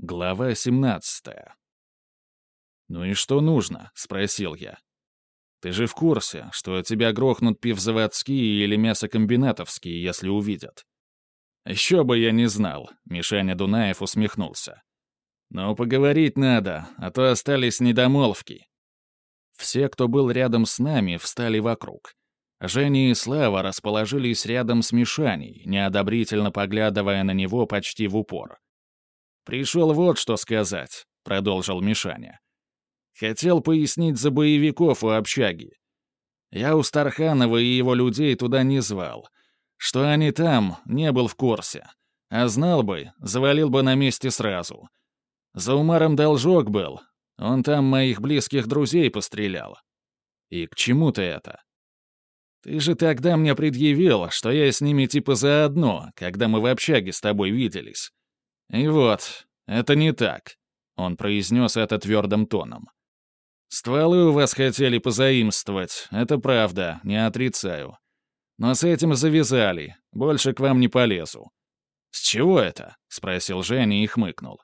Глава 17 «Ну и что нужно?» — спросил я. «Ты же в курсе, что тебя грохнут пивзаводские или мясокомбинатовские, если увидят?» «Еще бы я не знал», — Мишаня Дунаев усмехнулся. «Но поговорить надо, а то остались недомолвки». Все, кто был рядом с нами, встали вокруг. Женя и Слава расположились рядом с Мишаней, неодобрительно поглядывая на него почти в упор. «Пришел вот что сказать», — продолжил Мишаня. «Хотел пояснить за боевиков у общаги. Я у Старханова и его людей туда не звал. Что они там, не был в курсе. А знал бы, завалил бы на месте сразу. За Умаром должок был. Он там моих близких друзей пострелял. И к чему ты это? Ты же тогда мне предъявил, что я с ними типа заодно, когда мы в общаге с тобой виделись. «И вот, это не так», — он произнес это твердым тоном. «Стволы у вас хотели позаимствовать, это правда, не отрицаю. Но с этим завязали, больше к вам не полезу». «С чего это?» — спросил Женя и хмыкнул.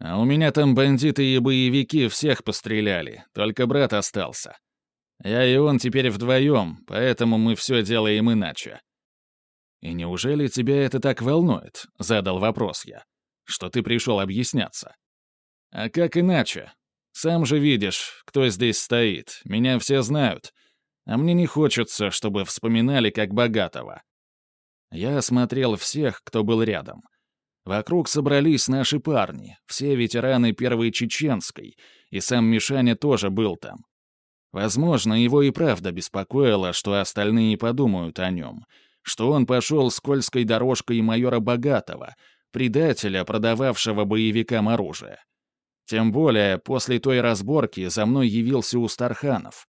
«А у меня там бандиты и боевики всех постреляли, только брат остался. Я и он теперь вдвоем, поэтому мы все делаем иначе». «И неужели тебя это так волнует?» — задал вопрос я что ты пришел объясняться. А как иначе? Сам же видишь, кто здесь стоит, меня все знают, а мне не хочется, чтобы вспоминали как богатого. Я осмотрел всех, кто был рядом. Вокруг собрались наши парни, все ветераны Первой Чеченской, и сам Мишаня тоже был там. Возможно, его и правда беспокоило, что остальные подумают о нем, что он пошел скользкой дорожкой майора Богатого — предателя, продававшего боевикам оружие. Тем более, после той разборки за мной явился Устарханов.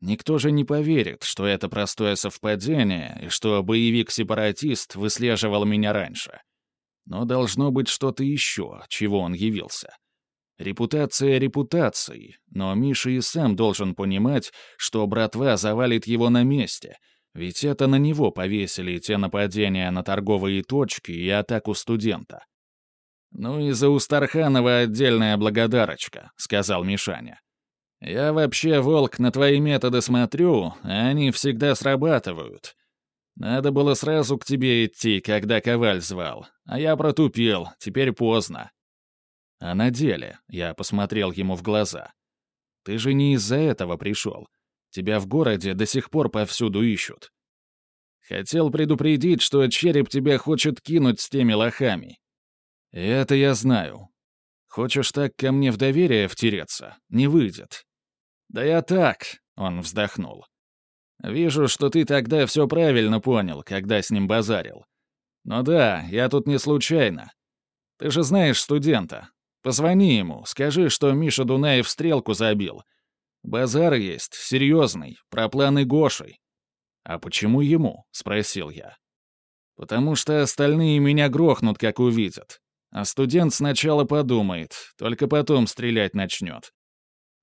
Никто же не поверит, что это простое совпадение и что боевик-сепаратист выслеживал меня раньше. Но должно быть что-то еще, чего он явился. Репутация репутацией, но Миша и сам должен понимать, что братва завалит его на месте — ведь это на него повесили те нападения на торговые точки и атаку студента. «Ну и за Устарханова отдельная благодарочка», — сказал Мишаня. «Я вообще, Волк, на твои методы смотрю, а они всегда срабатывают. Надо было сразу к тебе идти, когда Коваль звал, а я протупил, теперь поздно». «А на деле», — я посмотрел ему в глаза, — «ты же не из-за этого пришел. Тебя в городе до сих пор повсюду ищут. Хотел предупредить, что череп тебя хочет кинуть с теми лохами. И это я знаю. Хочешь так ко мне в доверие втереться? Не выйдет. Да я так, он вздохнул. Вижу, что ты тогда все правильно понял, когда с ним базарил. Но да, я тут не случайно. Ты же знаешь студента. Позвони ему, скажи, что Миша Дунаев стрелку забил — Базар есть, серьезный, про планы Гоши. «А почему ему?» — спросил я. «Потому что остальные меня грохнут, как увидят. А студент сначала подумает, только потом стрелять начнет.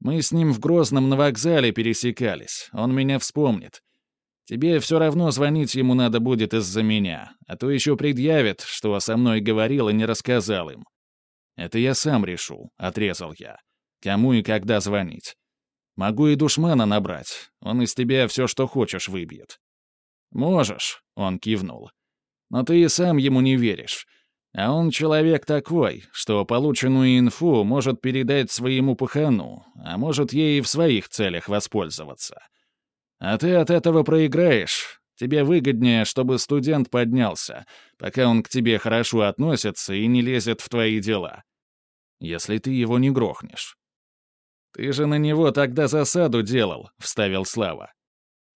Мы с ним в Грозном на вокзале пересекались, он меня вспомнит. Тебе все равно звонить ему надо будет из-за меня, а то еще предъявит, что со мной говорил и не рассказал им. Это я сам решу», — отрезал я. «Кому и когда звонить?» Могу и душмана набрать. Он из тебя все, что хочешь, выбьет». «Можешь», — он кивнул. «Но ты и сам ему не веришь. А он человек такой, что полученную инфу может передать своему пахану, а может ей в своих целях воспользоваться. А ты от этого проиграешь. Тебе выгоднее, чтобы студент поднялся, пока он к тебе хорошо относится и не лезет в твои дела. Если ты его не грохнешь. «Ты же на него тогда засаду делал», — вставил Слава.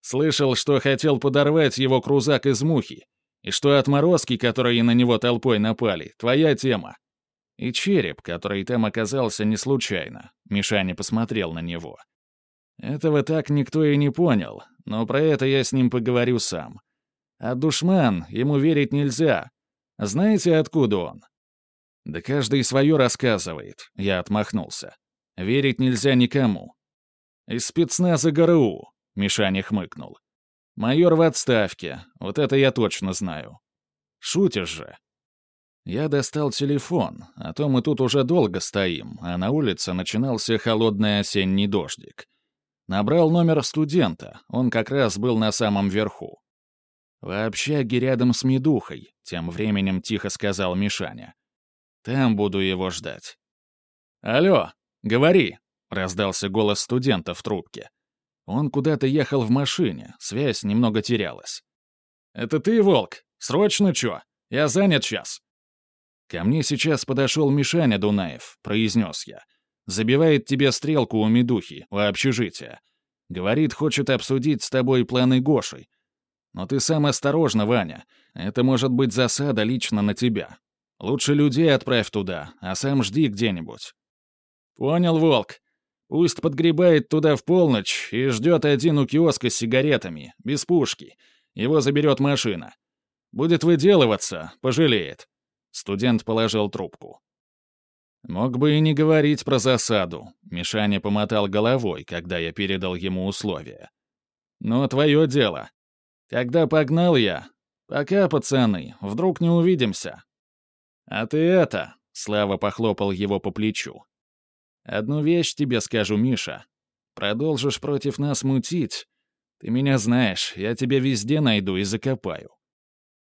«Слышал, что хотел подорвать его крузак из мухи, и что отморозки, которые на него толпой напали, твоя тема. И череп, который там оказался не случайно», — Мишаня посмотрел на него. «Этого так никто и не понял, но про это я с ним поговорю сам. А душман, ему верить нельзя. Знаете, откуда он?» «Да каждый свое рассказывает», — я отмахнулся. Верить нельзя никому. Из спецназа ГРУ, Мишаня хмыкнул. Майор в отставке, вот это я точно знаю. Шутишь же? Я достал телефон, а то мы тут уже долго стоим, а на улице начинался холодный осенний дождик. Набрал номер студента, он как раз был на самом верху. «В общаге рядом с Медухой», — тем временем тихо сказал Мишаня. «Там буду его ждать». «Алло, говори», — раздался голос студента в трубке. Он куда-то ехал в машине, связь немного терялась. «Это ты, Волк? Срочно чё? Я занят сейчас». «Ко мне сейчас подошел Мишаня Дунаев», — произнес я. «Забивает тебе стрелку у Медухи, у общежития. Говорит, хочет обсудить с тобой планы Гоши. Но ты сам осторожно, Ваня. Это может быть засада лично на тебя. Лучше людей отправь туда, а сам жди где-нибудь». «Понял, Волк. Пусть подгребает туда в полночь и ждет один у киоска с сигаретами, без пушки. Его заберет машина. Будет выделываться, пожалеет». Студент положил трубку. Мог бы и не говорить про засаду. Мишаня помотал головой, когда я передал ему условия. Но твое дело. Когда погнал я? Пока, пацаны, вдруг не увидимся. А ты это... Слава похлопал его по плечу. «Одну вещь тебе скажу, Миша. Продолжишь против нас мутить. Ты меня знаешь, я тебя везде найду и закопаю.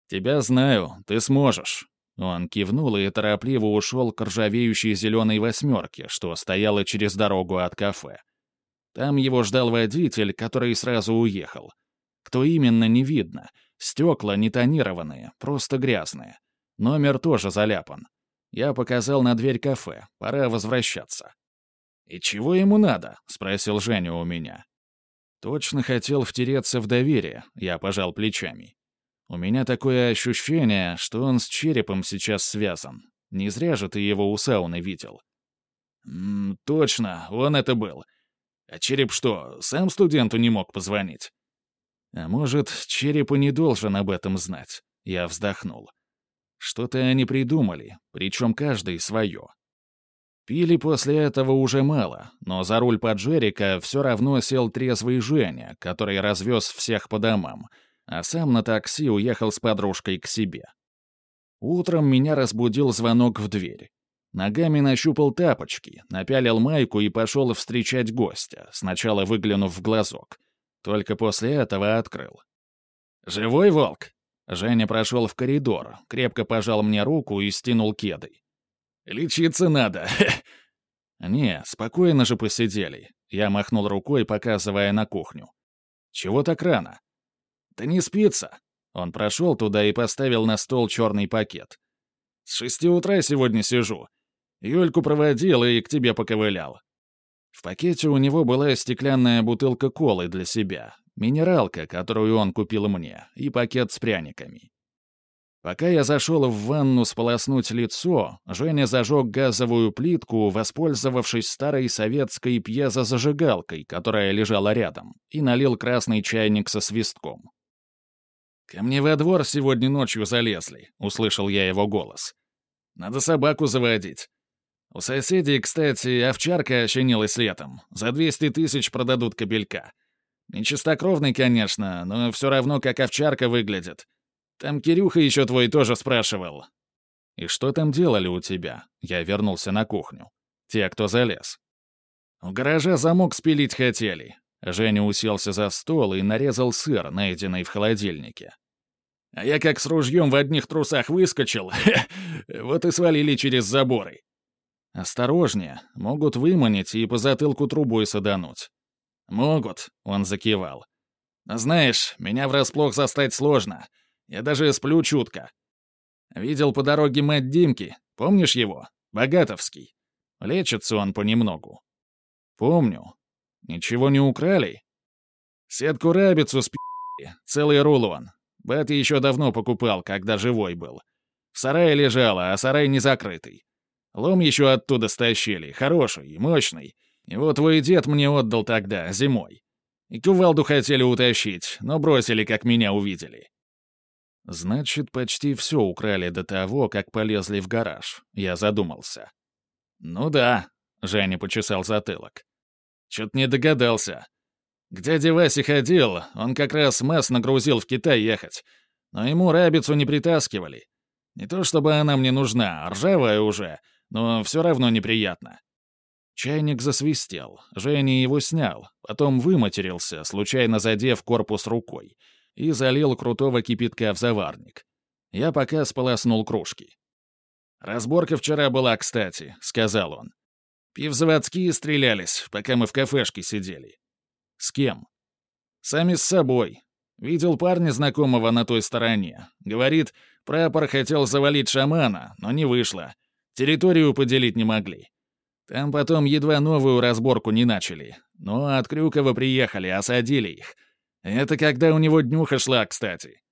Тебя знаю, ты сможешь». Он кивнул и торопливо ушел к ржавеющей зеленой восьмерке, что стояла через дорогу от кафе. Там его ждал водитель, который сразу уехал. Кто именно, не видно. Стекла не тонированные, просто грязные. Номер тоже заляпан. Я показал на дверь кафе. Пора возвращаться. «И чего ему надо?» — спросил Женя у меня. Точно хотел втереться в доверие, я пожал плечами. У меня такое ощущение, что он с черепом сейчас связан. Не зря же ты его у сауны видел. М -м, точно, он это был. А череп что, сам студенту не мог позвонить? А может, череп и не должен об этом знать? Я вздохнул. Что-то они придумали, причем каждый свое. Пили после этого уже мало, но за руль Поджерика все равно сел трезвый Женя, который развез всех по домам, а сам на такси уехал с подружкой к себе. Утром меня разбудил звонок в дверь. Ногами нащупал тапочки, напялил майку и пошел встречать гостя, сначала выглянув в глазок. Только после этого открыл. «Живой волк?» Женя прошел в коридор, крепко пожал мне руку и стянул кеды. «Лечиться надо!» «Не, спокойно же посидели». Я махнул рукой, показывая на кухню. «Чего так рано?» «Да не спится». Он прошел туда и поставил на стол черный пакет. «С шести утра сегодня сижу. Юльку проводил и к тебе поковылял. В пакете у него была стеклянная бутылка колы для себя, минералка, которую он купил мне, и пакет с пряниками. Пока я зашел в ванну сполоснуть лицо, Женя зажег газовую плитку, воспользовавшись старой советской пьезозажигалкой, которая лежала рядом, и налил красный чайник со свистком. «Ко мне во двор сегодня ночью залезли», — услышал я его голос. «Надо собаку заводить. У соседей, кстати, овчарка ощенилась летом. За 200 тысяч продадут кобелька. Нечистокровный, конечно, но все равно как овчарка выглядит. Там Кирюха еще твой тоже спрашивал». «И что там делали у тебя?» Я вернулся на кухню. «Те, кто залез». «У гаража замок спилить хотели». Женя уселся за стол и нарезал сыр, найденный в холодильнике. А я как с ружьем в одних трусах выскочил, вот и свалили через заборы. «Осторожнее, могут выманить и по затылку трубой садануть». «Могут», — он закивал. «Знаешь, меня врасплох застать сложно. Я даже сплю чутко. Видел по дороге мать Димки, помнишь его? Богатовский. Лечится он понемногу». «Помню. Ничего не украли?» «Сетку-рабицу спи***, целый рулон. Бет еще давно покупал, когда живой был. В сарае лежала, а сарай не закрытый. Лом еще оттуда стащили, хороший, мощный. Его твой дед мне отдал тогда, зимой. И кувалду хотели утащить, но бросили, как меня увидели. Значит, почти все украли до того, как полезли в гараж. Я задумался. Ну да, Женя почесал затылок. Чё-то не догадался. К дяде Васе ходил, он как раз масс нагрузил в Китай ехать. Но ему рабицу не притаскивали. Не то чтобы она мне нужна, ржавая уже, но все равно неприятно». Чайник засвистел, Женя его снял, потом выматерился, случайно задев корпус рукой, и залил крутого кипятка в заварник. Я пока сполоснул кружки. «Разборка вчера была, кстати», — сказал он. «Пивзаводские стрелялись, пока мы в кафешке сидели». «С кем?» «Сами с собой. Видел парня знакомого на той стороне. Говорит, прапор хотел завалить шамана, но не вышло. Территорию поделить не могли. Там потом едва новую разборку не начали. Но от Крюкова приехали, осадили их. Это когда у него днюха шла, кстати.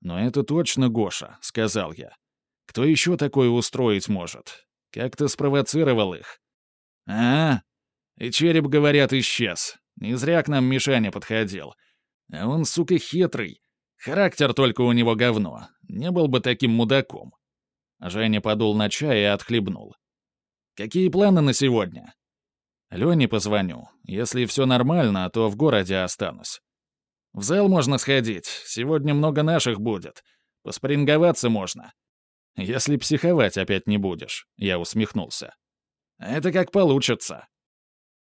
«Но это точно Гоша», — сказал я. «Кто еще такое устроить может? Как-то спровоцировал их». «А, и череп, говорят, исчез. Не зря к нам Мишаня подходил. А он, сука, хитрый. Характер только у него говно. Не был бы таким мудаком». Женя подул на чай и отхлебнул. Какие планы на сегодня? Лене позвоню. Если все нормально, то в городе останусь. В зал можно сходить. Сегодня много наших будет. Поспоринговаться можно. Если психовать опять не будешь, я усмехнулся. Это как получится.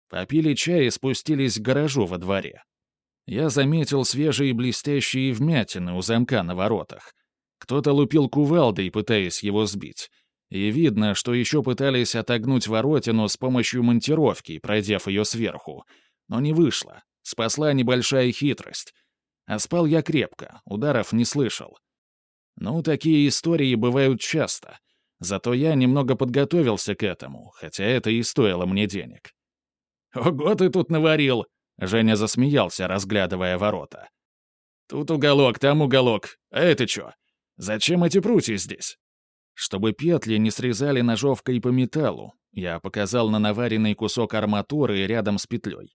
Попили чай и спустились к гаражу во дворе. Я заметил свежие блестящие вмятины у замка на воротах. Кто-то лупил кувалдой, пытаясь его сбить. И видно, что еще пытались отогнуть воротину с помощью монтировки, пройдев ее сверху. Но не вышло. Спасла небольшая хитрость. А спал я крепко, ударов не слышал. Ну, такие истории бывают часто. Зато я немного подготовился к этому, хотя это и стоило мне денег. «Ого, ты тут наварил!» — Женя засмеялся, разглядывая ворота. «Тут уголок, там уголок. А это что? Зачем эти прутья здесь?» Чтобы петли не срезали ножовкой по металлу, я показал на наваренный кусок арматуры рядом с петлей.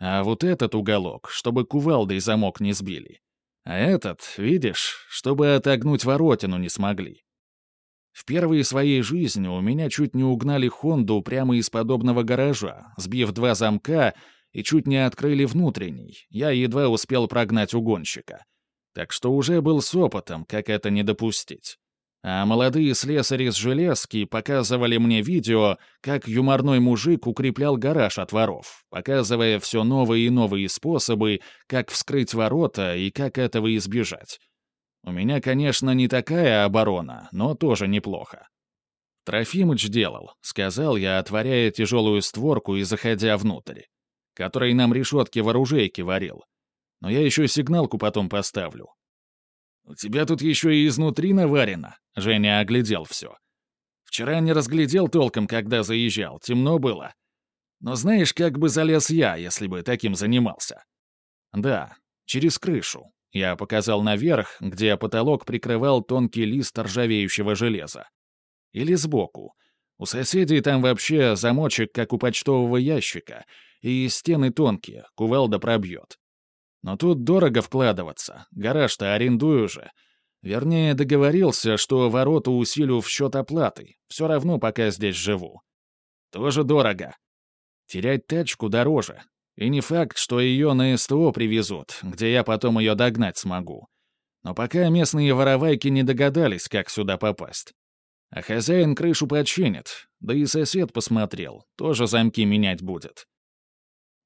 А вот этот уголок, чтобы кувалдой замок не сбили. А этот, видишь, чтобы отогнуть воротину не смогли. В первые своей жизни у меня чуть не угнали Хонду прямо из подобного гаража, сбив два замка и чуть не открыли внутренний. Я едва успел прогнать угонщика. Так что уже был с опытом, как это не допустить. А молодые слесари с железки показывали мне видео, как юморной мужик укреплял гараж от воров, показывая все новые и новые способы, как вскрыть ворота и как этого избежать. У меня, конечно, не такая оборона, но тоже неплохо. Трофимыч делал, сказал я, отворяя тяжелую створку и заходя внутрь, который нам решетки в оружейке варил. Но я еще сигналку потом поставлю. «У тебя тут еще и изнутри наварено», — Женя оглядел все. «Вчера не разглядел толком, когда заезжал, темно было. Но знаешь, как бы залез я, если бы таким занимался?» «Да, через крышу». Я показал наверх, где потолок прикрывал тонкий лист ржавеющего железа. Или сбоку. У соседей там вообще замочек, как у почтового ящика, и стены тонкие, кувалда пробьет. Но тут дорого вкладываться, гараж-то арендую же. Вернее, договорился, что ворота усилю в счет оплаты, все равно пока здесь живу. Тоже дорого. Терять тачку дороже. И не факт, что ее на СТО привезут, где я потом ее догнать смогу. Но пока местные воровайки не догадались, как сюда попасть. А хозяин крышу починит, да и сосед посмотрел, тоже замки менять будет.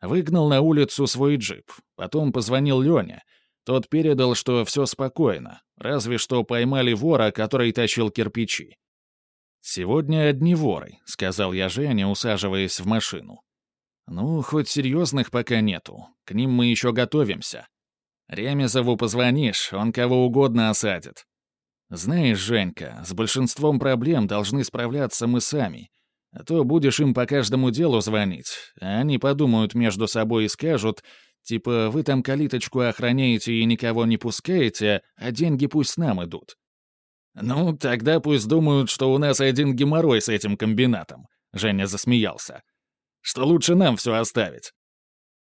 Выгнал на улицу свой джип. Потом позвонил Лене. Тот передал, что все спокойно, разве что поймали вора, который тащил кирпичи. «Сегодня одни воры», — сказал я Жене, усаживаясь в машину. «Ну, хоть серьезных пока нету. К ним мы еще готовимся. Ремезову позвонишь, он кого угодно осадит. Знаешь, Женька, с большинством проблем должны справляться мы сами. А то будешь им по каждому делу звонить, а они подумают между собой и скажут, типа, вы там калиточку охраняете и никого не пускаете, а деньги пусть нам идут. «Ну, тогда пусть думают, что у нас один геморрой с этим комбинатом», — Женя засмеялся. «Что лучше нам все оставить».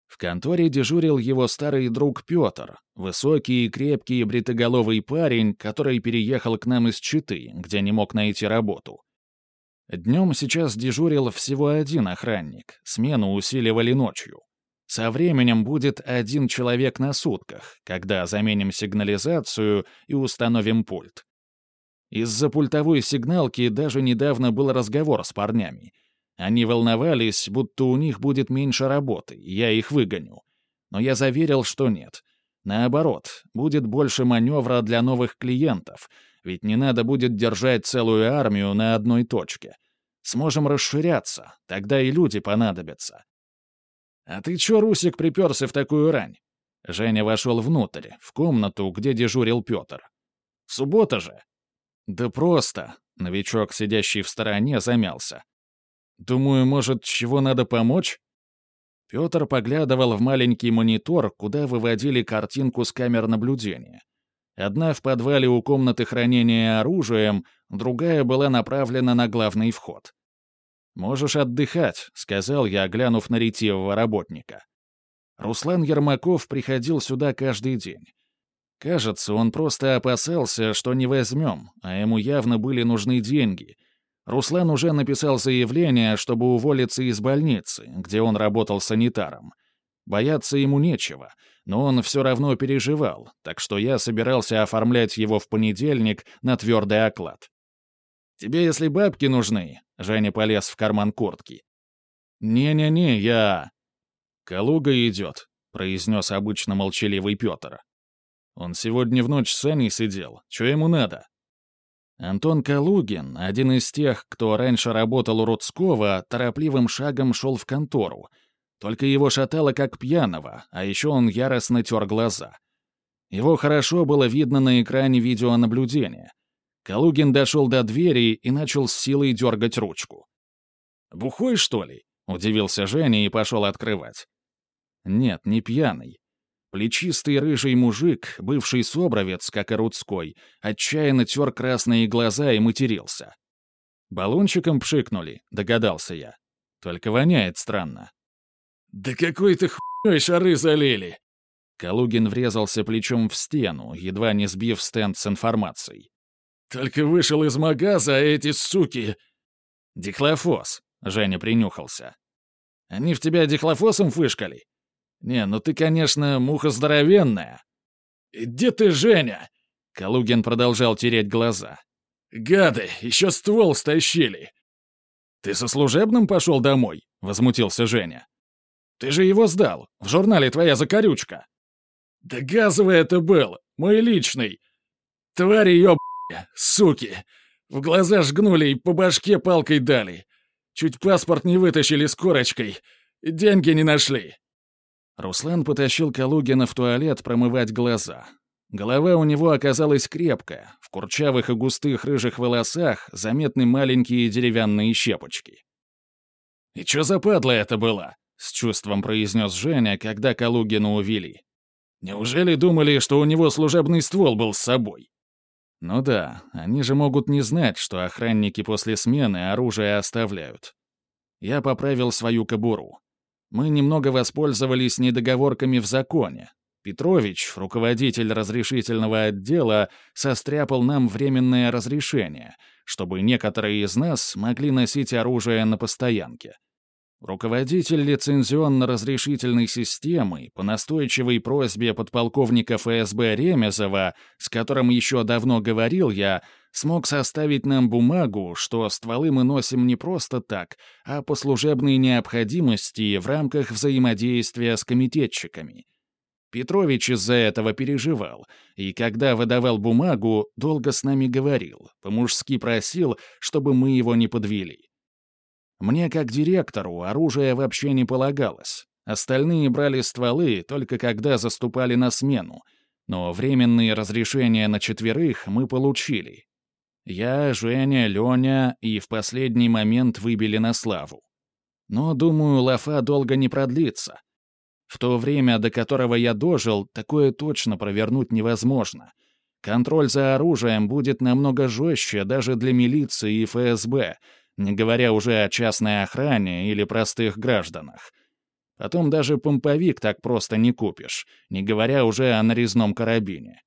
В конторе дежурил его старый друг Петр, высокий и крепкий бритоголовый парень, который переехал к нам из Читы, где не мог найти работу. Днем сейчас дежурил всего один охранник, смену усиливали ночью. Со временем будет один человек на сутках, когда заменим сигнализацию и установим пульт. Из-за пультовой сигналки даже недавно был разговор с парнями. Они волновались, будто у них будет меньше работы, я их выгоню. Но я заверил, что нет. Наоборот, будет больше маневра для новых клиентов, ведь не надо будет держать целую армию на одной точке. Сможем расширяться, тогда и люди понадобятся. «А ты чё, Русик, приперся в такую рань?» Женя вошел внутрь, в комнату, где дежурил Петр. «Суббота же!» «Да просто!» — новичок, сидящий в стороне, замялся. «Думаю, может, чего надо помочь?» Петр поглядывал в маленький монитор, куда выводили картинку с камер наблюдения. Одна в подвале у комнаты хранения оружием, другая была направлена на главный вход. «Можешь отдыхать», — сказал я, глянув на ретивого работника. Руслан Ермаков приходил сюда каждый день. Кажется, он просто опасался, что не возьмем, а ему явно были нужны деньги. Руслан уже написал заявление, чтобы уволиться из больницы, где он работал санитаром. Бояться ему нечего, но он все равно переживал, так что я собирался оформлять его в понедельник на твердый оклад. «Тебе, если бабки нужны...» — Женя полез в карман куртки. «Не-не-не, я...» «Калуга идет», — произнес обычно молчаливый Петр. «Он сегодня в ночь с Аней сидел. Что ему надо?» Антон Калугин, один из тех, кто раньше работал у Рудского, торопливым шагом шел в контору. Только его шатало как пьяного, а еще он яростно тер глаза. Его хорошо было видно на экране видеонаблюдения. Калугин дошел до двери и начал с силой дергать ручку. «Бухой, что ли?» — удивился Женя и пошел открывать. Нет, не пьяный. Плечистый рыжий мужик, бывший собровец, как и Рудской, отчаянно тер красные глаза и матерился. «Баллончиком пшикнули», — догадался я. «Только воняет странно». «Да какой-то хуй шары залили!» Калугин врезался плечом в стену, едва не сбив стенд с информацией. «Только вышел из магаза, а эти суки...» «Дихлофос», — Женя принюхался. «Они в тебя дихлофосом фышкали?» «Не, ну ты, конечно, муха здоровенная». «Где ты, Женя?» Калугин продолжал тереть глаза. «Гады, еще ствол стащили!» «Ты со служебным пошел домой?» — возмутился Женя. «Ты же его сдал. В журнале твоя закорючка». «Да газовый это был, мой личный. Твари ёб... суки. В глаза жгнули и по башке палкой дали. Чуть паспорт не вытащили с корочкой. Деньги не нашли. Руслан потащил Калугина в туалет промывать глаза. Голова у него оказалась крепкая, в курчавых и густых рыжих волосах заметны маленькие деревянные щепочки. «И чё за падла это была?» — с чувством произнес Женя, когда Калугина увели. «Неужели думали, что у него служебный ствол был с собой?» «Ну да, они же могут не знать, что охранники после смены оружие оставляют». Я поправил свою кобуру. Мы немного воспользовались недоговорками в законе. Петрович, руководитель разрешительного отдела, состряпал нам временное разрешение, чтобы некоторые из нас могли носить оружие на постоянке. Руководитель лицензионно-разрешительной системы по настойчивой просьбе подполковника ФСБ Ремезова, с которым еще давно говорил я, смог составить нам бумагу, что стволы мы носим не просто так, а по служебной необходимости в рамках взаимодействия с комитетчиками. Петрович из-за этого переживал, и когда выдавал бумагу, долго с нами говорил, по-мужски просил, чтобы мы его не подвели. Мне, как директору, оружие вообще не полагалось. Остальные брали стволы только когда заступали на смену, но временные разрешения на четверых мы получили. Я, Женя, Леня и в последний момент выбили на славу. Но, думаю, лафа долго не продлится. В то время, до которого я дожил, такое точно провернуть невозможно. Контроль за оружием будет намного жестче даже для милиции и ФСБ — не говоря уже о частной охране или простых гражданах. Потом даже помповик так просто не купишь, не говоря уже о нарезном карабине.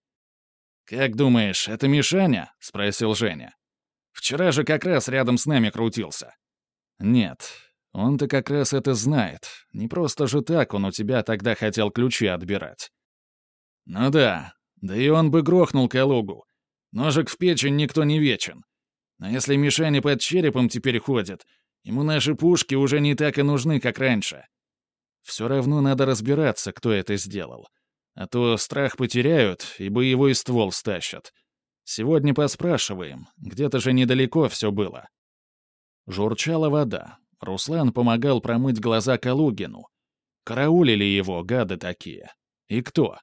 «Как думаешь, это Мишаня?» — спросил Женя. «Вчера же как раз рядом с нами крутился». «Нет, он-то как раз это знает. Не просто же так он у тебя тогда хотел ключи отбирать». «Ну да, да и он бы грохнул Калугу. Ножик в печень никто не вечен. Но если мишени под черепом теперь ходят, ему наши пушки уже не так и нужны, как раньше. Все равно надо разбираться, кто это сделал. А то страх потеряют и боевой ствол стащат. Сегодня поспрашиваем, где-то же недалеко все было. Журчала вода. Руслан помогал промыть глаза Калугину. Караулили его, гады такие. И кто?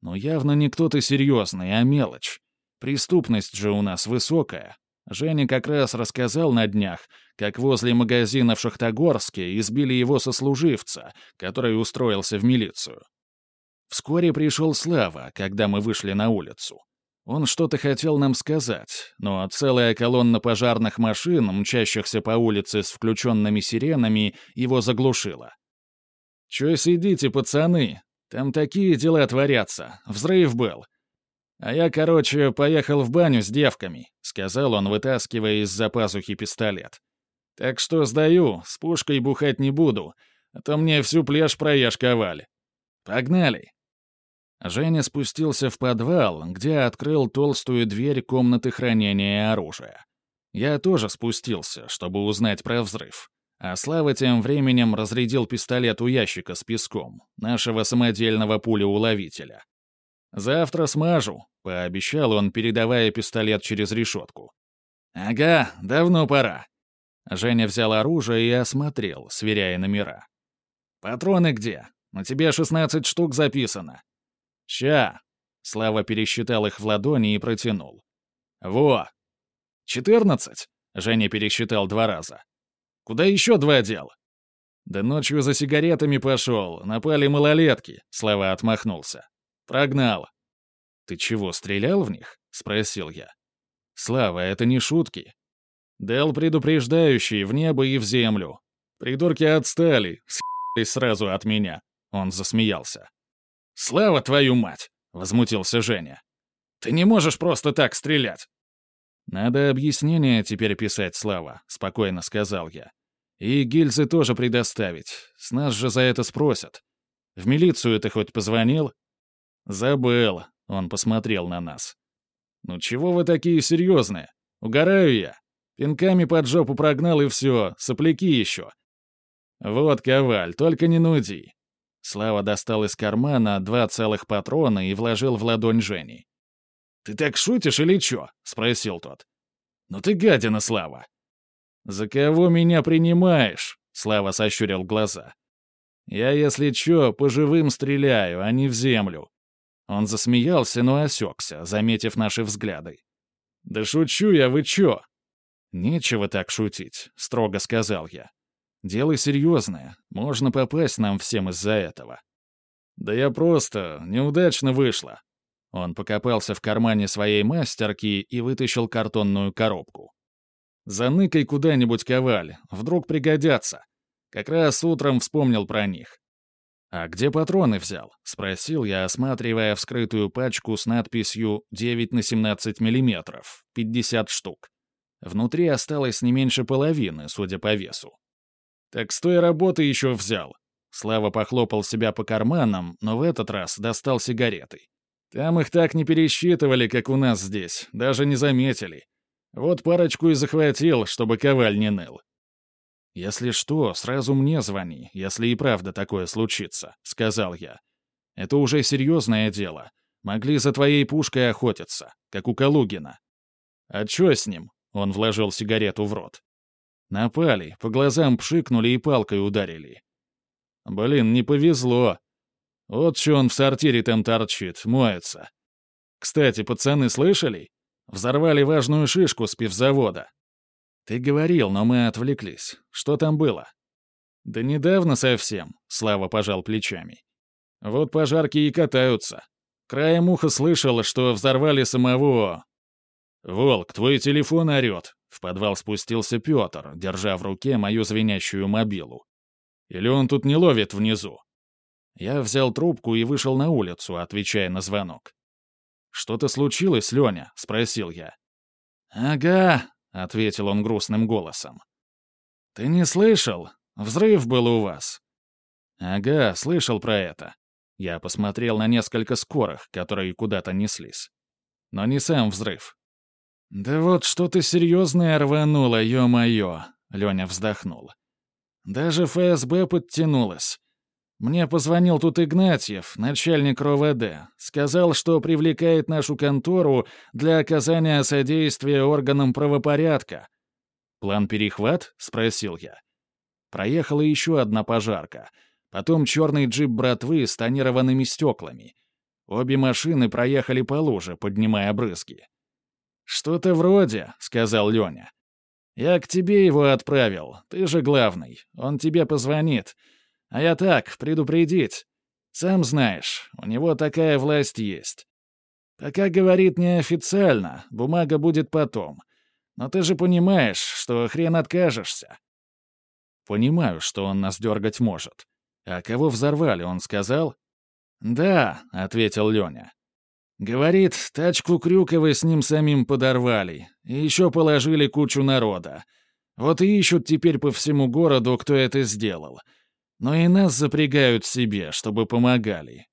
Ну, явно не кто-то серьезный, а мелочь. Преступность же у нас высокая. Женя как раз рассказал на днях, как возле магазина в Шахтогорске избили его сослуживца, который устроился в милицию. Вскоре пришел Слава, когда мы вышли на улицу. Он что-то хотел нам сказать, но целая колонна пожарных машин, мчащихся по улице с включенными сиренами, его заглушила. «Чё сидите, пацаны? Там такие дела творятся. Взрыв был. А я, короче, поехал в баню с девками», — сказал он, вытаскивая из-за пазухи пистолет. «Так что сдаю, с пушкой бухать не буду, а то мне всю пляж проешковали. Погнали!» Женя спустился в подвал, где открыл толстую дверь комнаты хранения оружия. Я тоже спустился, чтобы узнать про взрыв. А Слава тем временем разрядил пистолет у ящика с песком, нашего самодельного пулеуловителя. «Завтра смажу», — пообещал он, передавая пистолет через решетку. «Ага, давно пора». Женя взял оружие и осмотрел, сверяя номера. «Патроны где? На тебе 16 штук записано. «Ща!» — Слава пересчитал их в ладони и протянул. «Во!» «Четырнадцать?» — Женя пересчитал два раза. «Куда еще два дел?» «Да ночью за сигаретами пошел, напали малолетки», — Слава отмахнулся. «Прогнал». «Ты чего, стрелял в них?» — спросил я. «Слава, это не шутки. Дел предупреждающий в небо и в землю. Придурки отстали, с***лись сразу от меня». Он засмеялся. «Слава твою мать!» — возмутился Женя. «Ты не можешь просто так стрелять!» «Надо объяснение теперь писать, Слава», — спокойно сказал я. «И гильзы тоже предоставить. С нас же за это спросят. В милицию ты хоть позвонил?» «Забыл», — он посмотрел на нас. «Ну чего вы такие серьезные? Угораю я. Пинками под жопу прогнал и все, сопляки еще. Вот, Коваль, только не нуди. Слава достал из кармана два целых патрона и вложил в ладонь Жени. «Ты так шутишь или чё?» — спросил тот. «Ну ты гадина, Слава!» «За кого меня принимаешь?» — Слава сощурил глаза. «Я, если чё, по живым стреляю, а не в землю». Он засмеялся, но осекся, заметив наши взгляды. «Да шучу я, вы чё?» «Нечего так шутить», — строго сказал я. Дело серьезное, можно попасть нам всем из-за этого. Да я просто... неудачно вышло. Он покопался в кармане своей мастерки и вытащил картонную коробку. «Заныкай куда-нибудь, коваль, вдруг пригодятся. Как раз утром вспомнил про них». «А где патроны взял?» — спросил я, осматривая вскрытую пачку с надписью «9 на 17 миллиметров, 50 штук». Внутри осталось не меньше половины, судя по весу. «Так с той работы еще взял». Слава похлопал себя по карманам, но в этот раз достал сигареты. Там их так не пересчитывали, как у нас здесь, даже не заметили. Вот парочку и захватил, чтобы коваль не ныл. «Если что, сразу мне звони, если и правда такое случится», — сказал я. «Это уже серьезное дело. Могли за твоей пушкой охотиться, как у Калугина». «А чё с ним?» — он вложил сигарету в рот. Напали, по глазам пшикнули и палкой ударили. Блин, не повезло. Вот что он в сортире там торчит, моется. Кстати, пацаны, слышали? Взорвали важную шишку с пивзавода. Ты говорил, но мы отвлеклись. Что там было? Да недавно совсем, Слава пожал плечами. Вот пожарки и катаются. Краем уха слышал, что взорвали самого... «Волк, твой телефон орёт», в подвал спустился Петр, держа в руке мою звенящую мобилу. Или он тут не ловит внизу? Я взял трубку и вышел на улицу, отвечая на звонок. «Что-то случилось, Леня?» — спросил я. «Ага», — ответил он грустным голосом. «Ты не слышал? Взрыв был у вас». «Ага, слышал про это». Я посмотрел на несколько скорых, которые куда-то неслись. но не сам взрыв. «Да вот что-то серьезное рвануло, ё-моё», — Лёня вздохнул. «Даже ФСБ подтянулась. Мне позвонил тут Игнатьев, начальник РОВД. Сказал, что привлекает нашу контору для оказания содействия органам правопорядка. «План перехват?» — спросил я. Проехала еще одна пожарка. Потом черный джип братвы с тонированными стеклами. Обе машины проехали по луже, поднимая брызги. «Что-то вроде», — сказал Леня. «Я к тебе его отправил. Ты же главный. Он тебе позвонит. А я так, предупредить. Сам знаешь, у него такая власть есть. Пока говорит неофициально, бумага будет потом. Но ты же понимаешь, что хрен откажешься. Понимаю, что он нас дергать может. А кого взорвали, он сказал? «Да», — ответил Леня. «Говорит, тачку Крюкова с ним самим подорвали, и еще положили кучу народа. Вот и ищут теперь по всему городу, кто это сделал. Но и нас запрягают себе, чтобы помогали.